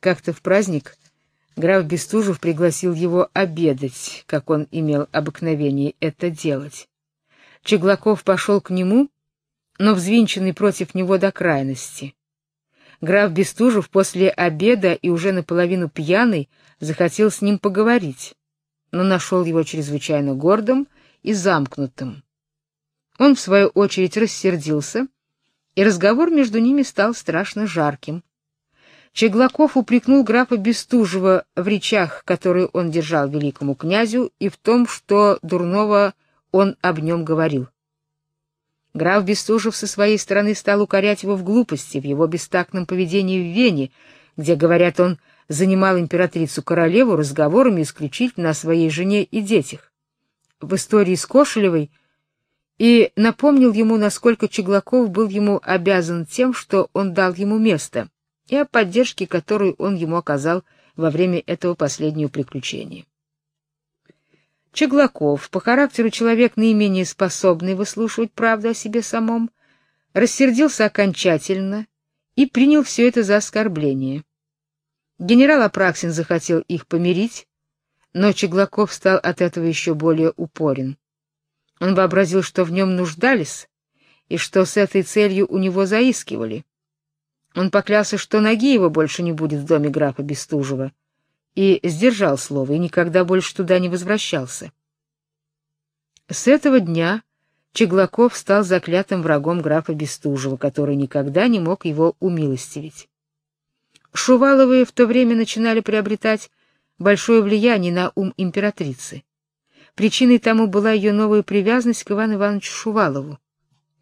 Как-то в праздник граф Бестужев пригласил его обедать, как он имел обыкновение это делать. Чеглаков пошел к нему, но взвинченный против него до крайности. Граф Бестужев после обеда и уже наполовину пьяный захотел с ним поговорить, но нашел его чрезвычайно гордым и замкнутым. Он в свою очередь рассердился, и разговор между ними стал страшно жарким. Чеглаков упрекнул графа Бестужева в речах, которые он держал великому князю, и в том, что дурного он об нем говорил. Граф Бестужев со своей стороны стал укорять его в глупости, в его бестактном поведении в Вене, где, говорят, он занимал императрицу-королеву разговорами исключительно о своей жене и детях. В истории с Кошелевой и напомнил ему, насколько Чеглаков был ему обязан тем, что он дал ему место, и о поддержке, которую он ему оказал во время этого последнего приключения. Чеглаков, по характеру человек наименее способный выслушивать правду о себе самом, рассердился окончательно и принял все это за оскорбление. Генерал Апраксин захотел их помирить, но Чеглаков стал от этого еще более упорен. Он вообразил, что в нем нуждались и что с этой целью у него заискивали. Он поклялся, что ноги его больше не будет в доме графа Бестужева, и сдержал слово, и никогда больше туда не возвращался. С этого дня Чеглаков стал заклятым врагом графа Бестужева, который никогда не мог его умилостивить. Шуваловы в то время начинали приобретать большое влияние на ум императрицы. Причиной тому была ее новая привязанность к Ивану Ивановичу Шувалову.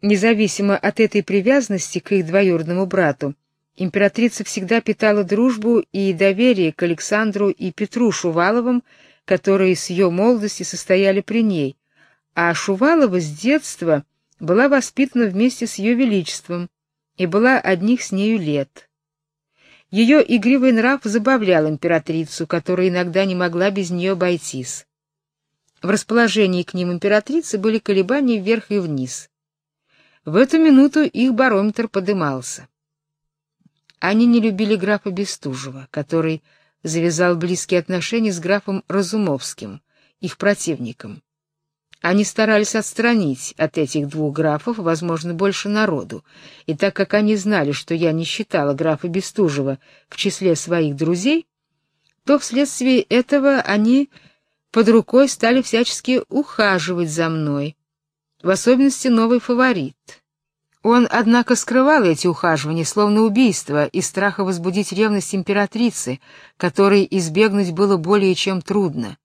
Независимо от этой привязанности к их двоюродному брату, императрица всегда питала дружбу и доверие к Александру и Петру Шуваловым, которые с ее молодости состояли при ней, а Шувалова с детства была воспитана вместе с ее величеством и была одних с нею лет. Ее игривый нрав забавлял императрицу, которая иногда не могла без нее обойтись. В расположении к ним императрицы были колебания вверх и вниз. В эту минуту их барометр подымался. Они не любили графа Бестужева, который завязал близкие отношения с графом Разумовским, их противником. Они старались отстранить от этих двух графов, возможно, больше народу, и так как они знали, что я не считала графа Бестужева в числе своих друзей, то вследствие этого они под рукой стали всячески ухаживать за мной, в особенности новый фаворит. Он, однако, скрывал эти ухаживания, словно убийство, из страха возбудить ревность императрицы, которой избегнуть было более чем трудно.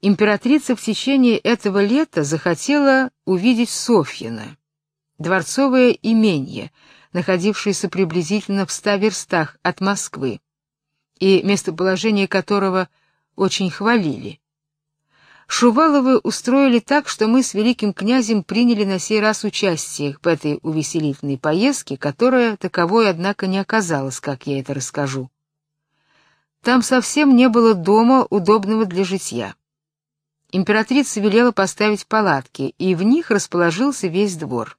Императрица в течение этого лета захотела увидеть Софьина, дворцовое имение, находившееся приблизительно в ста верстах от Москвы, и местоположение которого очень хвалили. Шуваловы устроили так, что мы с великим князем приняли на сей раз участие в этой увеселительной поездке, которая таковой, однако, не оказалась, как я это расскажу. Там совсем не было дома, удобного для житья. Императрица велела поставить палатки, и в них расположился весь двор.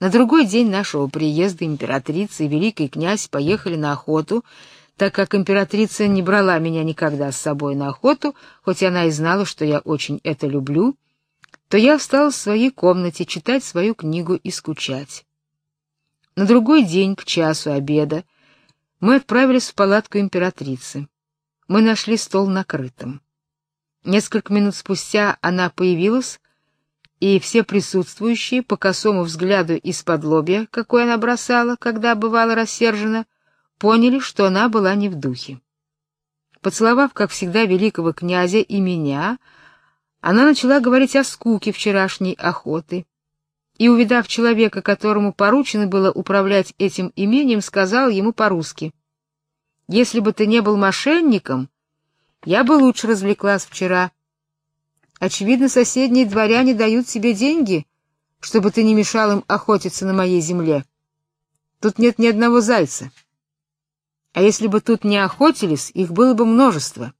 На другой день нашего приезда императрица и великий князь поехали на охоту, так как императрица не брала меня никогда с собой на охоту, хоть она и знала, что я очень это люблю, то я осталась в своей комнате читать свою книгу и скучать. На другой день, к часу обеда, мы отправились в палатку императрицы. Мы нашли стол накрытым. Несколько минут спустя она появилась, и все присутствующие по косому взгляду из-под лобья, какой она бросала, когда бывала рассержена, поняли, что она была не в духе. Поцеловав, как всегда, великого князя и меня, она начала говорить о скуке вчерашней охоты. И, увидав человека, которому поручено было управлять этим имением, сказала ему по-русски: "Если бы ты не был мошенником, я бы лучше развлеклась вчера. Очевидно, соседние дворяне дают себе деньги, чтобы ты не мешал им охотиться на моей земле. Тут нет ни одного зайца. А если бы тут не охотились, их было бы множество.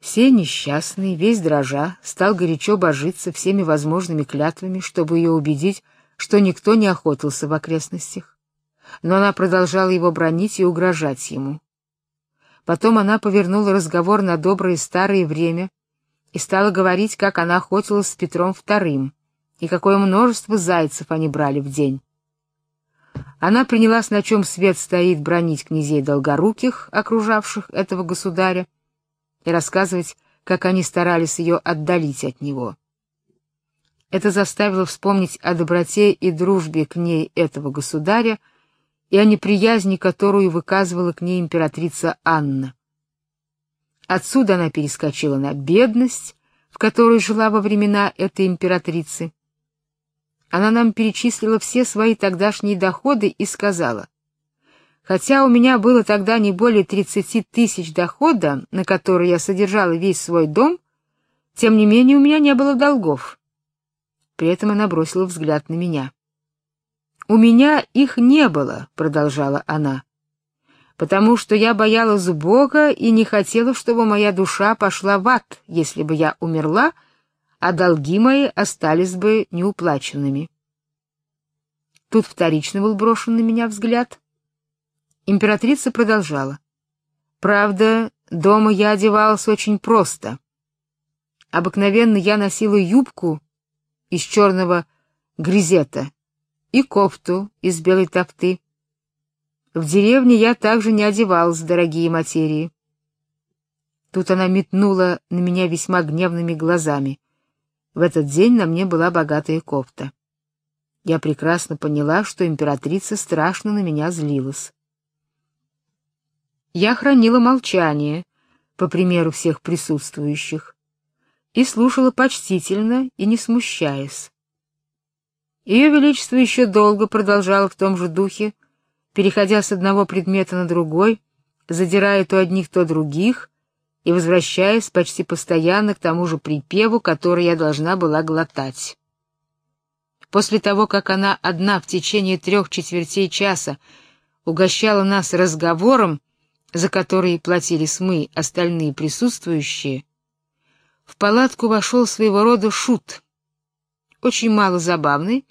Все несчастный, весь дрожа, стал горячо божиться всеми возможными клятвами, чтобы ее убедить, что никто не охотился в окрестностях. но она продолжала его бронить и угрожать ему. Потом она повернула разговор на доброе старое время и стала говорить, как она охотилась с Петром II и какое множество зайцев они брали в день. Она принялась, на чем свет стоит, бронить князей Долгоруких, окружавших этого государя, и рассказывать, как они старались ее отдалить от него. Это заставило вспомнить о доброте и дружбе к ней этого государя и о неприязни, которую выказывала к ней императрица Анна. Отсюда она перескочила на бедность, в которой жила во времена этой императрицы, она нам перечислила все свои тогдашние доходы и сказала, «Хотя у меня было тогда не более тридцати тысяч дохода, на которые я содержала весь свой дом, тем не менее у меня не было долгов». При этом она бросила взгляд на меня. «У меня их не было», — продолжала она, «потому что я боялась Бога и не хотела, чтобы моя душа пошла в ад, если бы я умерла, — а долги мои остались бы неуплаченными. Тут вторично был брошен на меня взгляд. Императрица продолжала. Правда, дома я одевалась очень просто. Обыкновенно я носила юбку из черного гризета и кофту из белой тафты. В деревне я также не одевалась в дорогие материи. Тут она метнула на меня весьма гневными глазами. В этот день на мне была богатая кофта. Я прекрасно поняла, что императрица страшно на меня злилась. Я хранила молчание, по примеру всех присутствующих, и слушала почтительно и не смущаясь. Ее величество еще долго продолжало в том же духе, переходя с одного предмета на другой, задирая то одних, то других, и возвращаясь почти постоянно к тому же припеву, который я должна была глотать. После того, как она одна в течение трех четвертей часа угощала нас разговором, за который платились мы, остальные присутствующие, в палатку вошел своего рода шут, очень мало забавный,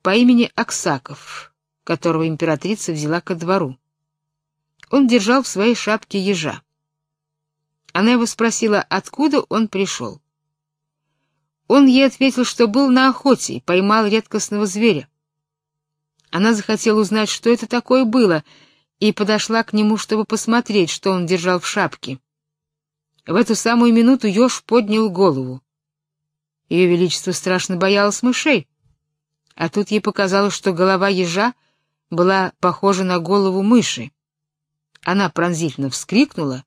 по имени Аксаков, которого императрица взяла ко двору. Он держал в своей шапке ежа. Она его спросила, откуда он пришел. Он ей ответил, что был на охоте и поймал редкостного зверя. Она захотела узнать, что это такое было, и подошла к нему, чтобы посмотреть, что он держал в шапке. В эту самую минуту еж поднял голову. Ее величество страшно боялось мышей, а тут ей показалось, что голова ежа была похожа на голову мыши. Она пронзительно вскрикнула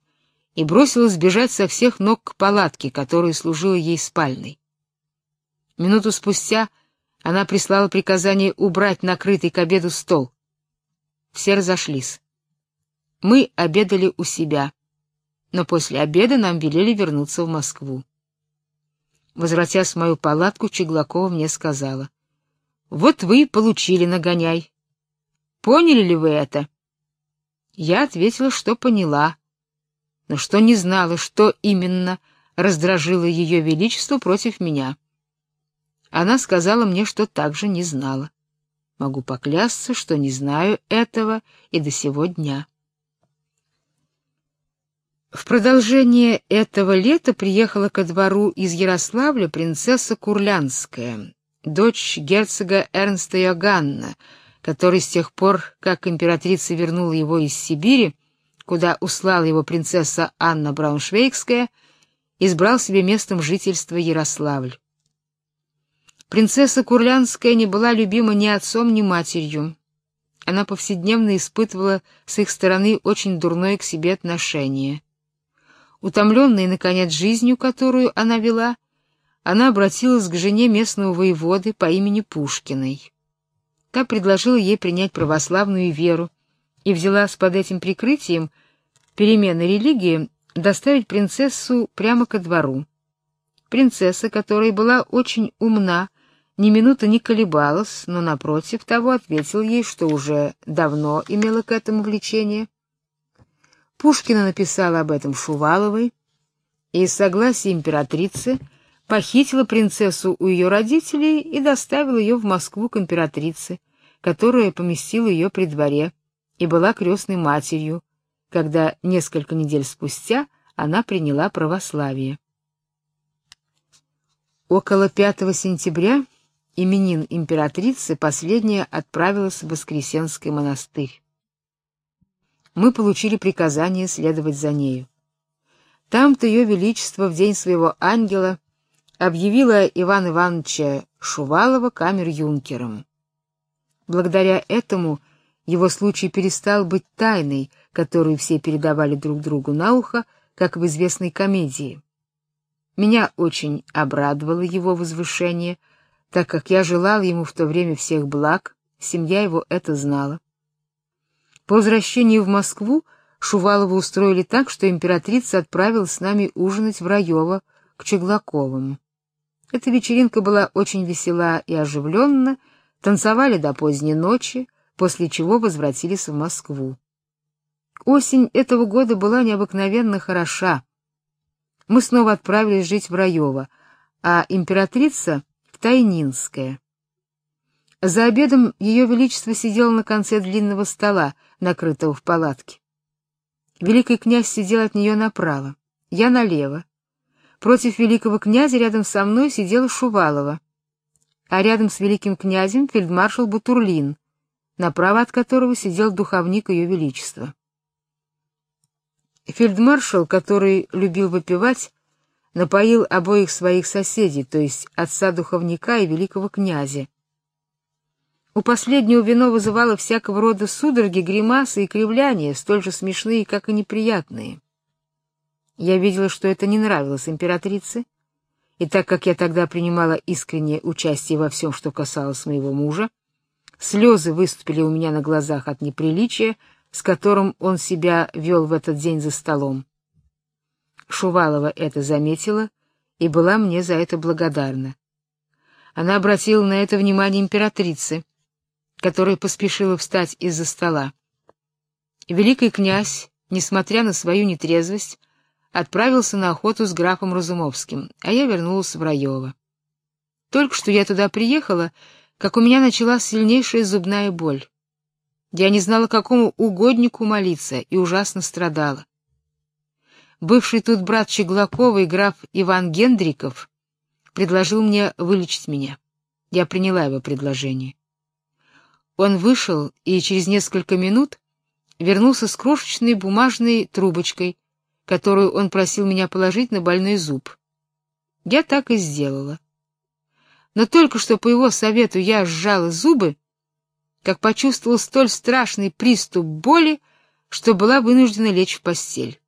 и бросилась бежать со всех ног к палатке, которая служила ей спальной. Минуту спустя она прислала приказание убрать накрытый к обеду стол. Все разошлись. Мы обедали у себя, но после обеда нам велели вернуться в Москву. Возвратясь в мою палатку, Чеглакова мне сказала: "Вот вы и получили нагоняй. Поняли ли вы это?" Я ответила, что поняла но что не знала, что именно раздражило ее величество против меня. Она сказала мне, что также не знала. Могу поклясться, что не знаю этого и до сего дня. В продолжение этого лета приехала ко двору из Ярославля принцесса Курлянская, дочь герцога Эрнста Йоганна, который с тех пор, как императрица вернула его из Сибири, куда услала его принцесса Анна Брауншвейгская, избрал себе местом жительства Ярославль. Принцесса Курлянская не была любима ни отцом, ни матерью. Она повседневно испытывала с их стороны очень дурное к себе отношение. Утомленная, наконец, жизнью, которую она вела, она обратилась к жене местного воеводы по имени Пушкиной. Та предложила ей принять православную веру, и взялась под этим прикрытием перемены религии доставить принцессу прямо ко двору. Принцесса, которая была очень умна, ни минуты не колебалась, но напротив того ответил ей, что уже давно имела к этому влечение. Пушкина написала об этом Шуваловой и с согласия императрицы похитила принцессу у ее родителей и доставила ее в Москву к императрице, которая поместила ее при дворе и была крестной матерью, когда несколько недель спустя она приняла православие. Около 5 сентября именин императрицы последняя отправилась в Воскресенский монастырь. Мы получили приказание следовать за нею. Там-то ее величество в день своего ангела объявила Иван Ивановича Шувалова камер-юнкером. Благодаря этому его случай перестал быть тайной, которую все передавали друг другу на ухо, как в известной комедии. Меня очень обрадовало его возвышение, так как я желал ему в то время всех благ, семья его это знала. По возвращении в Москву Шувалова устроили так, что императрица отправилась с нами ужинать в Раёво к Чеглаковым. Эта вечеринка была очень весела и оживленна, танцевали до поздней ночи, после чего возвратились в Москву. Осень этого года была необыкновенно хороша. Мы снова отправились жить в Раёво, а императрица в Тайнинское. За обедом ее величество сидело на конце длинного стола, накрытого в палатке. Великий князь сидел от нее направо, я налево. Против великого князя рядом со мной сидела Шувалова, а рядом с великим князем фельдмаршал Бутурлин, направо от которого сидел духовник ее величества. Фельдмаршал, который любил выпивать, напоил обоих своих соседей, то есть отца духовника и великого князя. У последнего вино вызывало всякого рода судороги, гримасы и кривляния, столь же смешные, как и неприятные. Я видела, что это не нравилось императрице, и так как я тогда принимала искреннее участие во всем, что касалось моего мужа, слезы выступили у меня на глазах от неприличия, с которым он себя вел в этот день за столом. Шувалова это заметила и была мне за это благодарна. Она обратила на это внимание императрицы, которая поспешила встать из-за стола. Великий князь, несмотря на свою нетрезвость, отправился на охоту с графом Разумовским, а я вернулась в Раёво. Только что я туда приехала, как у меня началась сильнейшая зубная боль. Я не знала, какому угоднику молиться, и ужасно страдала. Бывший тут брат Чеглакова и граф Иван Гендриков предложил мне вылечить меня. Я приняла его предложение. Он вышел и через несколько минут вернулся с крошечной бумажной трубочкой, которую он просил меня положить на больной зуб. Я так и сделала. Но только что по его совету я сжала зубы, как почувствовал столь страшный приступ боли, что была вынуждена лечь в постель.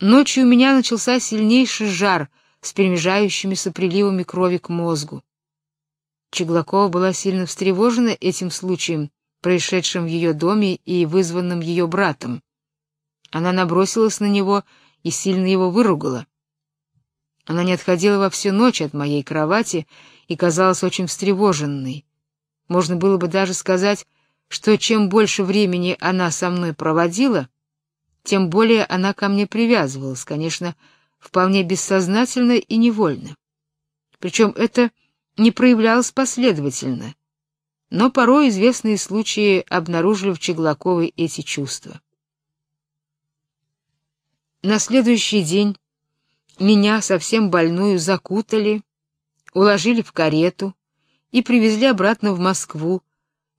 Ночью у меня начался сильнейший жар с перемежающимися приливами крови к мозгу. Чеглакова была сильно встревожена этим случаем, происшедшим в ее доме и вызванным ее братом. Она набросилась на него и сильно его выругала. Она не отходила во всю ночь от моей кровати и казалась очень встревоженной. Можно было бы даже сказать, что чем больше времени она со мной проводила, тем более она ко мне привязывалась, конечно, вполне бессознательно и невольно. Причем это не проявлялось последовательно, но порой известные случаи обнаружили в Чеглаковой эти чувства. На следующий день меня, совсем больную, закутали, уложили в карету и привезли обратно в Москву,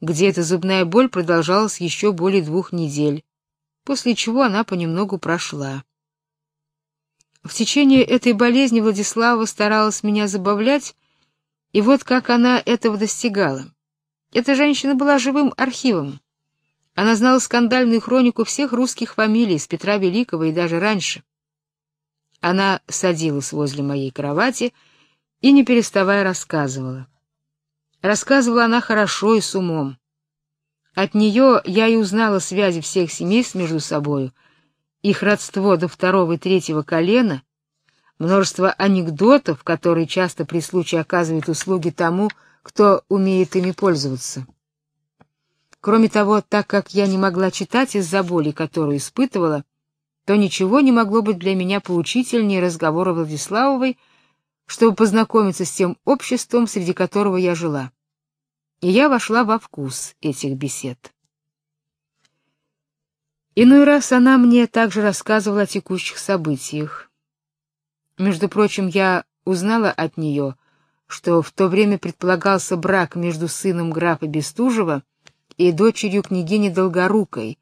где эта зубная боль продолжалась еще более двух недель, после чего она понемногу прошла. В течение этой болезни Владислава старалась меня забавлять, и вот как она этого достигала. Эта женщина была живым архивом. Она знала скандальную хронику всех русских фамилий с Петра Великого и даже раньше. Она садилась возле моей кровати и не переставая рассказывала. Рассказывала она хорошо и с умом. От нее я и узнала связи всех семейств между собою, их родство до второго и третьего колена, множество анекдотов, которые часто при случае оказывают услуги тому, кто умеет ими пользоваться. Кроме того, так как я не могла читать из-за боли, которую испытывала, то ничего не могло быть для меня поучительнее разговора Владиславовой, чтобы познакомиться с тем обществом, среди которого я жила. и я вошла во вкус этих бесед. Иной раз она мне также рассказывала о текущих событиях. Между прочим, я узнала от нее, что в то время предполагался брак между сыном графа Бестужева и дочерью княгини Долгорукой,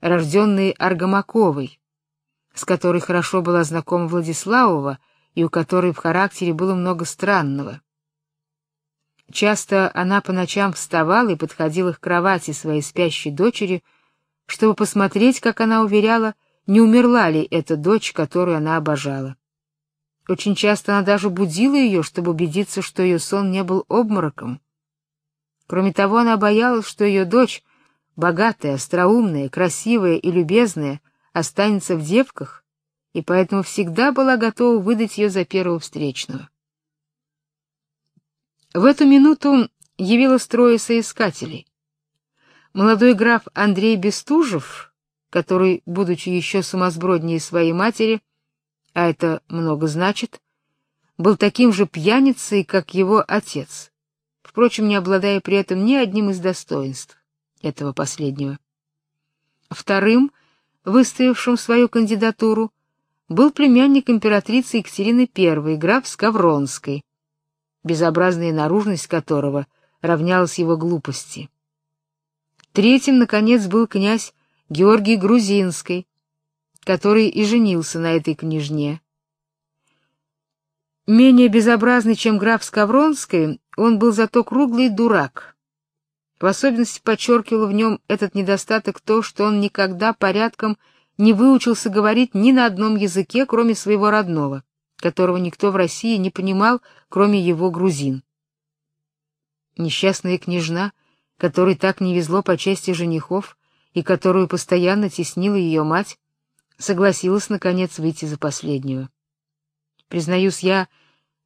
рожденной Аргамаковой, с которой хорошо была знакома Владиславова и у которой в характере было много странного. Часто она по ночам вставала и подходила к кровати своей спящей дочери, чтобы посмотреть, как она уверяла, не умерла ли эта дочь, которую она обожала. Очень часто она даже будила ее, чтобы убедиться, что ее сон не был обмороком. Кроме того, она боялась, что ее дочь, богатая, остроумная, красивая и любезная, останется в девках, и поэтому всегда была готова выдать ее за первого встречного. В эту минуту явилось трое соискателей. Молодой граф Андрей Бестужев, который, будучи еще сумасброднее своей матери, а это много значит, был таким же пьяницей, как его отец, впрочем, не обладая при этом ни одним из достоинств этого последнего. Вторым, выставившим свою кандидатуру, был племянник императрицы Екатерины I, граф Скавронской, безобразная наружность которого равнялась его глупости. Третьим, наконец, был князь Георгий Грузинский, который и женился на этой княжне. Менее безобразный, чем граф Скавронский, он был зато круглый дурак. В особенности подчеркивало в нем этот недостаток то, что он никогда порядком не выучился говорить ни на одном языке, кроме своего родного которого никто в России не понимал, кроме его грузин. Несчастная княжна, которой так не везло по части женихов и которую постоянно теснила ее мать, согласилась наконец выйти за последнюю. Признаюсь, я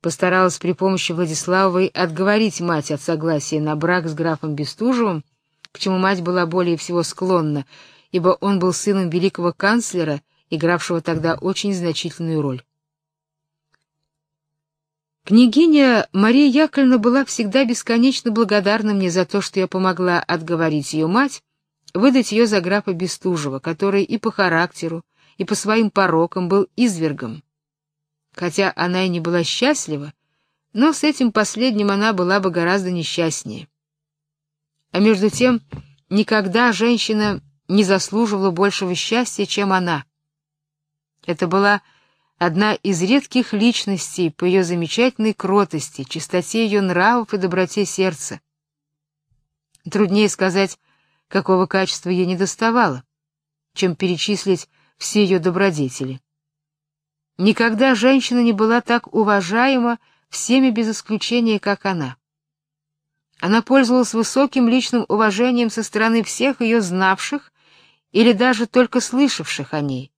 постаралась при помощи Владиславовой отговорить мать от согласия на брак с графом Бестужевым, к чему мать была более всего склонна, ибо он был сыном великого канцлера, игравшего тогда очень значительную роль. Княгиня Мария Яковлевна была всегда бесконечно благодарна мне за то, что я помогла отговорить ее мать выдать ее за графа Бестужева, который и по характеру, и по своим порокам был извергом. Хотя она и не была счастлива, но с этим последним она была бы гораздо несчастнее. А между тем, никогда женщина не заслуживала большего счастья, чем она. Это была одна из редких личностей по ее замечательной кротости, чистоте ее нравов и доброте сердца. Труднее сказать, какого качества ей недоставало, чем перечислить все ее добродетели. Никогда женщина не была так уважаема всеми без исключения, как она. Она пользовалась высоким личным уважением со стороны всех ее знавших или даже только слышавших о ней.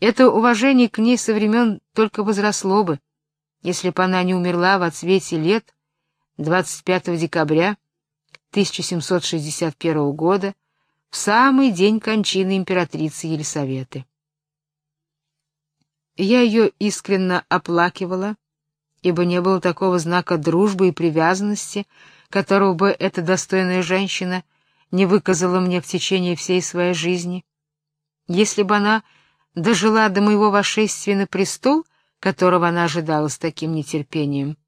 Это уважение к ней со времен только возросло бы, если бы она не умерла в отсвете лет 25 декабря 1761 года, в самый день кончины императрицы Елисаветы. Я ее искренне оплакивала, ибо не было такого знака дружбы и привязанности, которого бы эта достойная женщина не выказала мне в течение всей своей жизни. Если бы она дожила до моего восшествия на престол, которого она ожидала с таким нетерпением,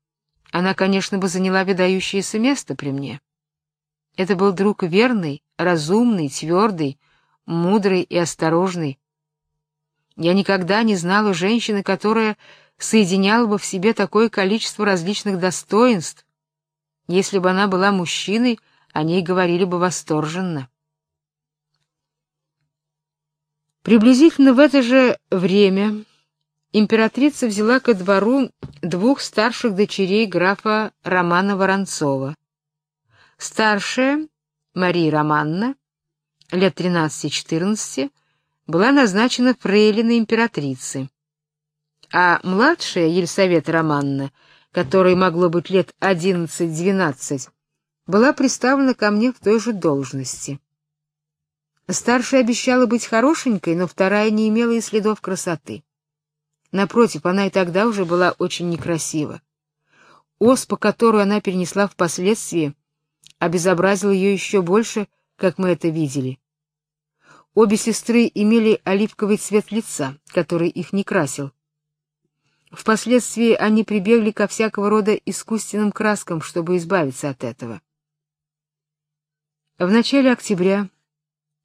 она, конечно, бы заняла выдающееся место при мне. Это был друг верный, разумный, твердый, мудрый и осторожный. Я никогда не знала женщины, которая соединяла бы в себе такое количество различных достоинств. Если бы она была мужчиной, о ней говорили бы восторженно. Приблизительно в это же время императрица взяла ко двору двух старших дочерей графа Романа Воронцова. Старшая, Мария Романна, лет 13-14, была назначена фрейлиной императрицы, а младшая Елисавета Романна, которой могло быть лет 11-12, была представлена ко мне в той же должности. Старшая обещала быть хорошенькой, но вторая не имела и следов красоты. Напротив, она и тогда уже была очень некрасива. Оспа, которую она перенесла впоследствии, обезобразил ее еще больше, как мы это видели. Обе сестры имели оливковый цвет лица, который их не красил. Впоследствии они прибегли ко всякого рода искусственным краскам, чтобы избавиться от этого. В начале октября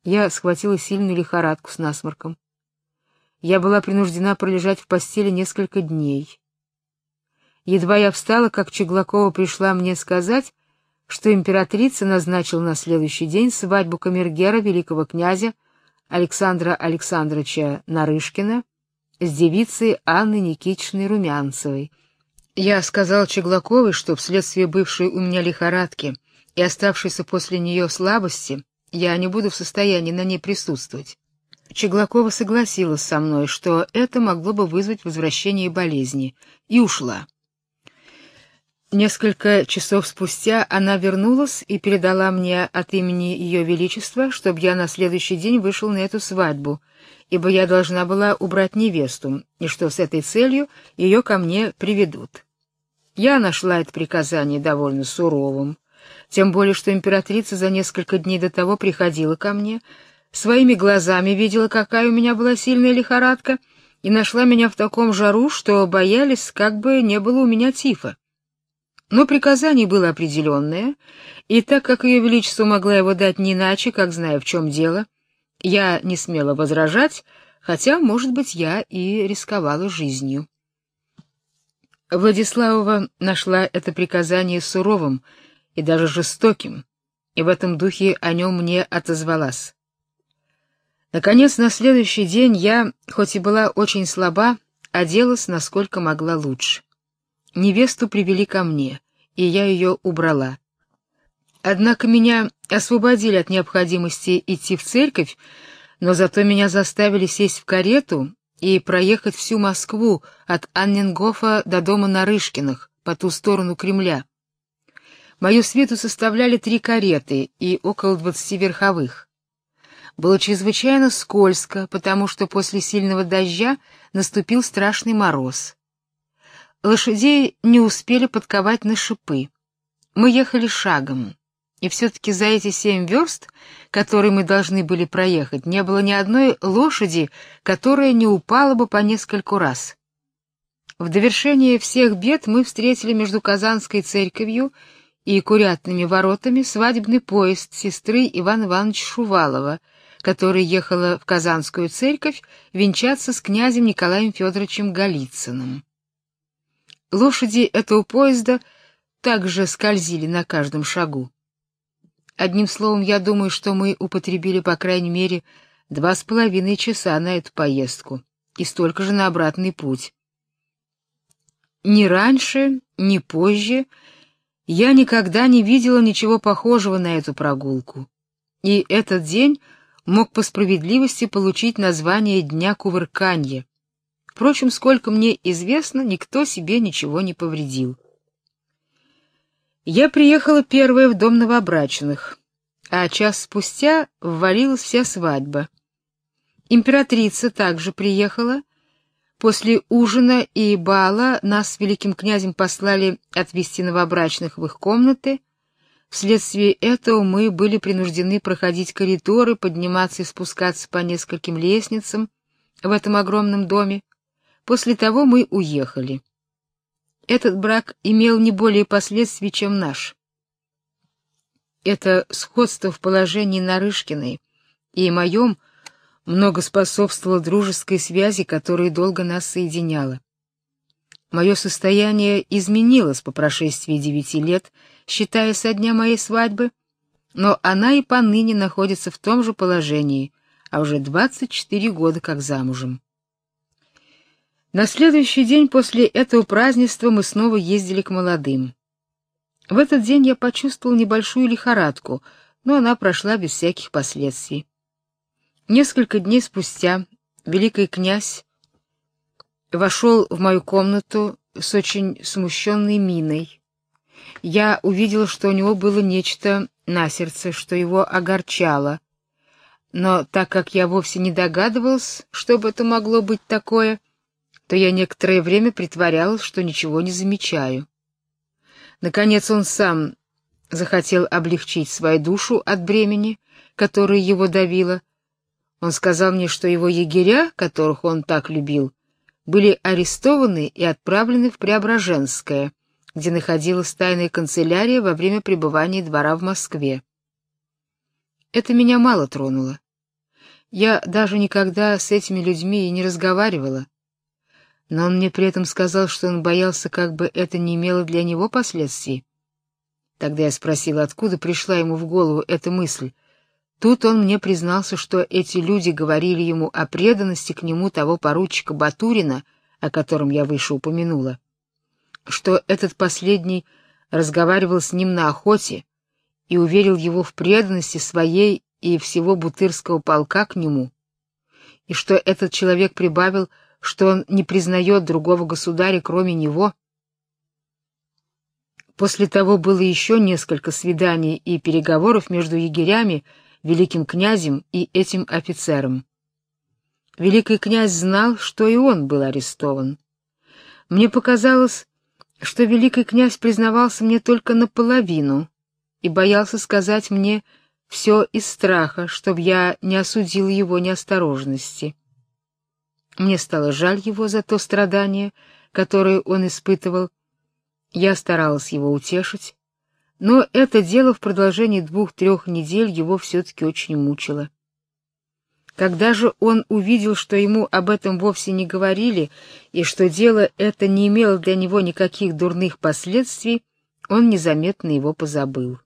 я схватила сильную лихорадку с насморком. Я была принуждена пролежать в постели несколько дней. Едва я встала, как Чеглакова пришла мне сказать, что императрица назначила на следующий день свадьбу камергера великого князя Александра Александровича Нарышкина с девицей Анной Никитичной Румянцевой. Я сказал Чеглаковой, что вследствие бывшей у меня лихорадки и оставшейся после нее слабости я не буду в состоянии на ней присутствовать. Чеглакова согласилась со мной, что это могло бы вызвать возвращение болезни, и ушла. Несколько часов спустя она вернулась и передала мне от имени Ее Величества, чтобы я на следующий день вышел на эту свадьбу, ибо я должна была убрать невесту, и что с этой целью ее ко мне приведут. Я нашла это приказание довольно суровым, тем более что императрица за несколько дней до того приходила ко мне, своими глазами видела, какая у меня была сильная лихорадка, и нашла меня в таком жару, что боялись, как бы не было у меня тифа. Но приказание было определенное, и так как ее величество могла его дать не иначе, как зная, в чем дело, я не смела возражать, хотя, может быть, я и рисковала жизнью. Владиславова нашла это приказание суровым и даже жестоким, и в этом духе о нем мне отозвалась. Наконец, на следующий день я, хоть и была очень слаба, оделась насколько могла лучше. Невесту привели ко мне, и я ее убрала. Однако меня освободили от необходимости идти в церковь, но зато меня заставили сесть в карету и проехать всю Москву от Анненгофа до дома Нарышкиных по ту сторону Кремля. Мою свиту составляли три кареты и около двадцати верховых. Было чрезвычайно скользко, потому что после сильного дождя наступил страшный мороз. Лошадей не успели подковать на шипы. Мы ехали шагом, и все-таки за эти семь верст, которые мы должны были проехать, не было ни одной лошади, которая не упала бы по нескольку раз. В довершение всех бед мы встретили между Казанской церковью и Курятными воротами свадебный поезд сестры Ивана Ивановича Шувалова, которая ехала в Казанскую церковь венчаться с князем Николаем Федоровичем Голицыным. Лошади этого поезда также скользили на каждом шагу. Одним словом, я думаю, что мы употребили по крайней мере два с половиной часа на эту поездку и столько же на обратный путь. Ни раньше, ни позже я никогда не видела ничего похожего на эту прогулку. И этот день мог по справедливости получить название Дня кувырканья, Впрочем, сколько мне известно, никто себе ничего не повредил. Я приехала первая в дом новобрачных, а час спустя ввалилась вся свадьба. Императрица также приехала. После ужина и бала нас с великим князем послали отвезти новобрачных в их комнаты. Вследствие этого мы были принуждены проходить коридоры, подниматься и спускаться по нескольким лестницам в этом огромном доме. После того мы уехали. Этот брак имел не более последствий, чем наш. Это сходство в положении Нарышкиной и моем много способствовало дружеской связи, которая долго нас соединяла. Мое состояние изменилось по прошествии девяти лет, считая со дня моей свадьбы, но она и поныне находится в том же положении, а уже двадцать четыре года как замужем. На следующий день после этого празднества мы снова ездили к молодым. В этот день я почувствовал небольшую лихорадку, но она прошла без всяких последствий. Несколько дней спустя великий князь вошел в мою комнату с очень смущенной миной. Я увидел, что у него было нечто на сердце, что его огорчало. Но так как я вовсе не догадывался, что бы это могло быть такое, то я некоторое время притворялась, что ничего не замечаю. Наконец он сам захотел облегчить свою душу от бремени, которое его давило. Он сказал мне, что его егеря, которых он так любил, были арестованы и отправлены в Преображенское, где находилась тайная канцелярия во время пребывания двора в Москве. Это меня мало тронуло. Я даже никогда с этими людьми и не разговаривала. Но он мне при этом сказал, что он боялся, как бы это не имело для него последствий. Тогда я спросила, откуда пришла ему в голову эта мысль. Тут он мне признался, что эти люди говорили ему о преданности к нему того поручика Батурина, о котором я выше упомянула, что этот последний разговаривал с ним на охоте и уверил его в преданности своей и всего бутырского полка к нему, и что этот человек прибавил, что он не признает другого государя, кроме него. После того было еще несколько свиданий и переговоров между егерями, великим князем и этим офицером. Великий князь знал, что и он был арестован. Мне показалось, что великий князь признавался мне только наполовину и боялся сказать мне все из страха, чтобы я не осудил его неосторожности. Мне стало жаль его за то страдание, которое он испытывал. Я старалась его утешить, но это дело в продолжении двух-трех недель его все-таки очень мучило. Когда же он увидел, что ему об этом вовсе не говорили и что дело это не имело для него никаких дурных последствий, он незаметно его позабыл.